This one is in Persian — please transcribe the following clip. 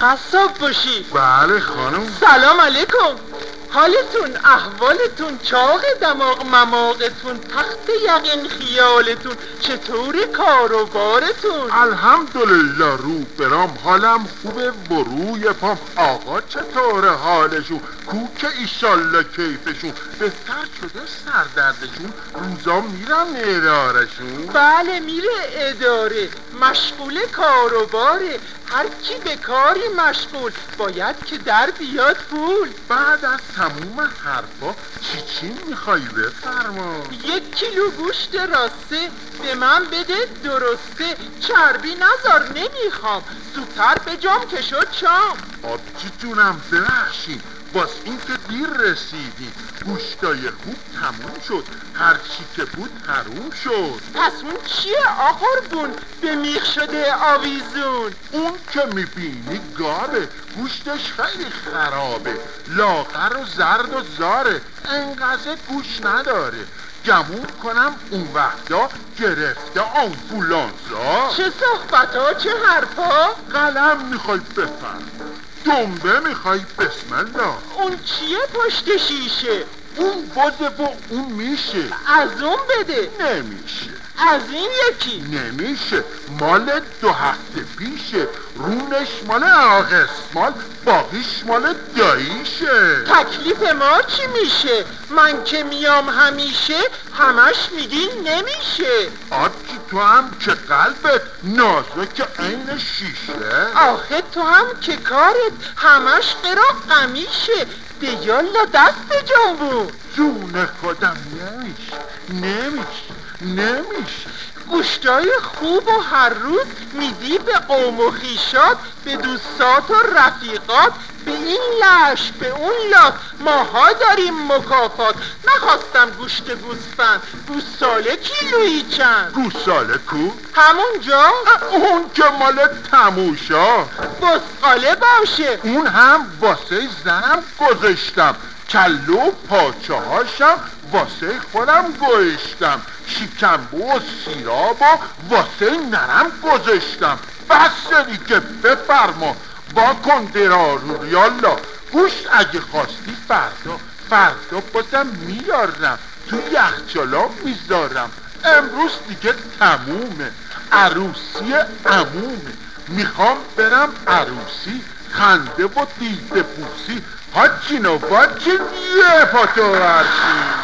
قصاب باشی. بله خانم. سلام علیکم. حالتون احوالتون چاق دماغ مماغتون تخت یقین خیالتون چطور کار و بارتون؟ الحمدلله رو برام حالم خوبه و روی پام. آقا چطور حالشون؟ کو که ایشالله کیفشون. بهتر شده سردردشون. روزا میرن ادارشون بله میره اداره. مشغول کار و باره. هر کی به کاری مشغول. باید که در بیاد پول. بعد از تموم حرفا چی چی می‌خوای بفرما؟ یک کیلو گوشت راسته. به من بده درسته. چربی نزار نمی‌خوام. زودتر به جام که شد شام. آبجی جونم ببخشید. باز این که دیر رسیدی. گوشتای خوب تموم شد. هر چی که بود حروم شد. پس اون چیه آقربون به میخ شده آویزون. اون که می‌بینی گابه گوشتش خیلی خرابه. لاغر و زرد و زاره. انقدر گوش نداره. گمون کنم اون وقتا گرفته آنفولانزا چه صحبت ها چه حرفا قلم می‌خوای بفهم دنبه می‌خوای بسم الله اون چیه پشت شیشه؟ اون بده و اون میشه. از اون بده. نمیشه. از این یکی. نمیشه. مال دو هفته پیشه. رونش مال آقسمال باقیش مال داییشه. تکلیف ما چی میشه؟ من که میام همیشه همش میگی نمیشه. آبجی تو هم که قلبت نازک عین شیشه. آخه تو هم که کارت همش قرا قمیشه. دیالا دست به جنبون جون خودم نمیشه نمیشه نمیشه. گوشتای خوب و هر روز میدی به قوم و خیشات به دوستات و رفیقات به این لش به اون لاک ماها داریم مکافات. نخواستم گوشت گوسفند. گوساله کیلویی چند؟ گوساله کو؟ همونجا اون که مال تموشا. بسقاله باشه. اون هم واسه زنم گذاشتم. کلو و پاچه هاشم واسه خودم گوشتم شکمبو و سیراب و واسه نرم گذاشتم. بس دیگه بفرما. با کن درارو یالا. گوشت اگه خواستی فردا فردا بازم میارم. تو یخچالا می‌ذارم. امروز دیگه تمومه. عروسی عمومه. می‌خوام برم عروسی خنده و دیده پوسی. هاچینو باچین یه پاتو ورشی.